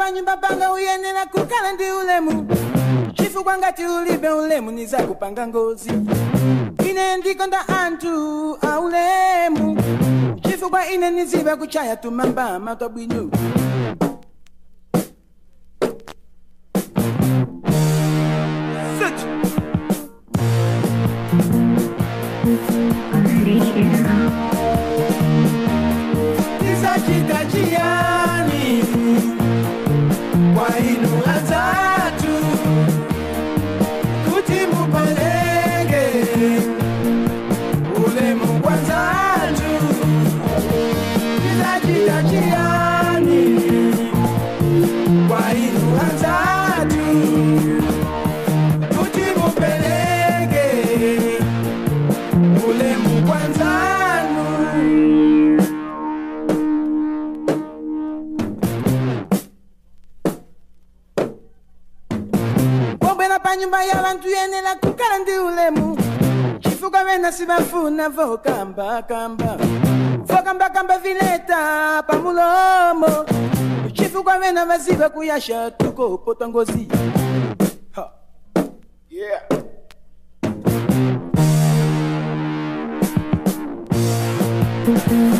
pombera panyumba panga uyenera kukhala ndi ulemu. Chifukwa ngati ulibe ulemu nizakupanga ngozi. Ine ndikonda anthu aulemu chifukwa ine niziva kuchaya tumambama twabwino Sit. Pombera panyumba ya vantu yenera kukhala ndi ulemu chifukwa vena sivafuna vokambakamba vokambakamba vileta pamulomo chifukwa vena vaziva kuyasha tukopota ngozi. Ha. yeah. tisachita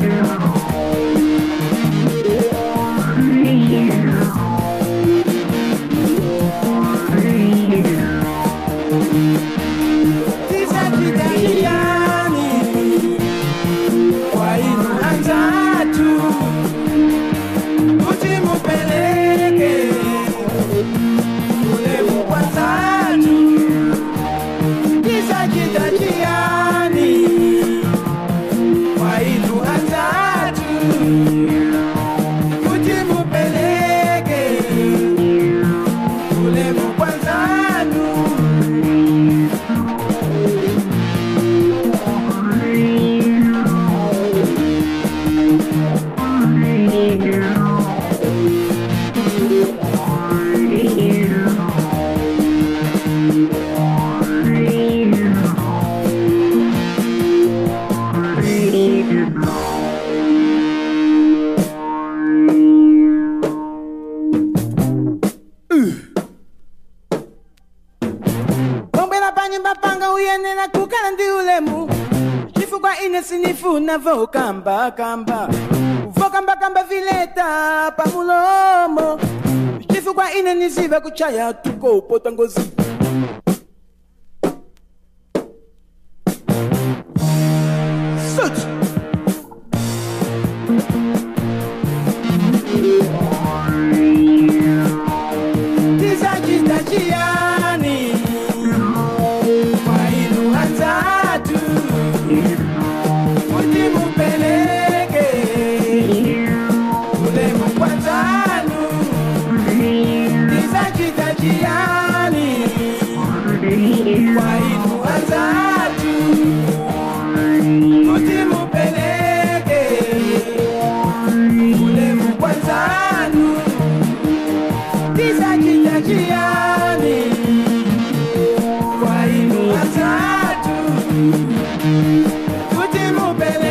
Tisachita chifukwa ine sinifuna vokambakamba vokambakamba vileta pamulomo chifukwa ine niziva kuchaya tukopota ngozi Fujimobele.